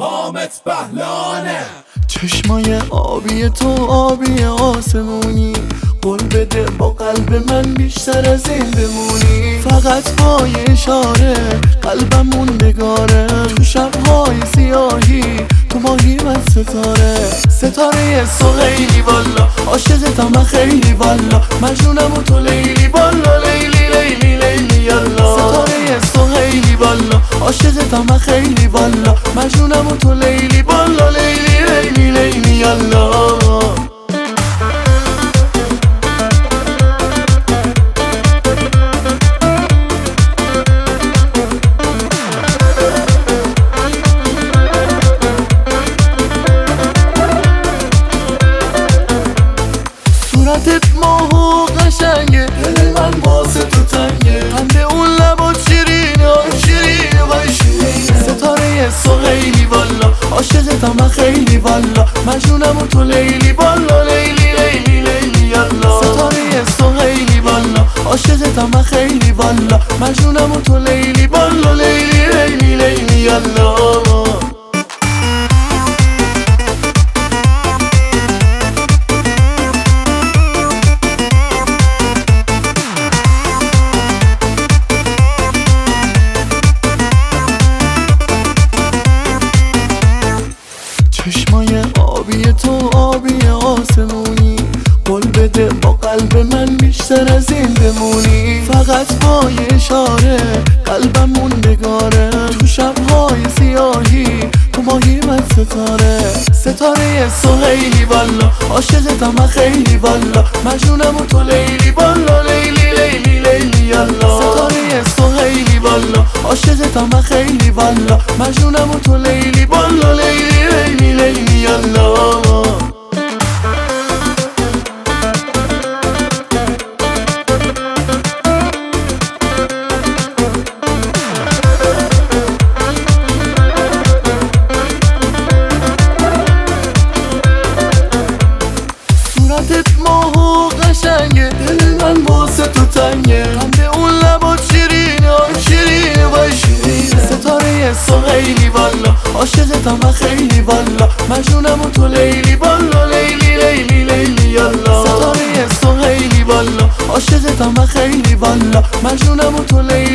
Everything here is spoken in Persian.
حامد بهلانه. چشمای آبی تو آبی آسمونی. قول بده با قلب من بیشتر از این بمونی. فقط با اشاره قلبم موندگاره تو شبهای سیاهی تو ماهی من ستاره. ستاره سو خیلی والا عاشقتم من خیلی والا مجنونم و تو لیلی والا عاشقتم من خیلی والا. مجنونم و تو لیلی والا. لیلی لیلی لیلی یالا. صورتت ماه و قشنگه. دل من واسه تو تنگه. مجنونم و تو لیلی والا لیلی لیلی لیلی یالا. ستاره سو خیلی والا. عاشقتم من خیلی والا. مجنونم و تو لیلی والا لیلی لیلی لیلی یالا. چشمای آبی تو آبی آسمونی. قول بده با قلب من بیشتر از این بمونی. فقط با اشاره قلبم موندگاره تو شبهای سیاهی تو ماهی من ستاره. ستاره سو خیلی والا عاشقتم من خیلی والا. مجنونم و تو لیلی والا لیلی لیلی لیلی یالا ستاره سو خیلی والا عاشقتم من خیلی والا. مجنونم و تو لیلی صورتت ماه و قشنگه. دل من واسه تو تنگه. به اون لبا شیرینه شیرینه وای شیرینه ستاره سو خیلی والا. عاشقتم من خیلی والا. مجنونم و تو لیلی والا. لیلی لیلی لیلی یالا. ستاره سو خیلی والا. عاشقتم من خیلی والا. مجنونم و تو لیلی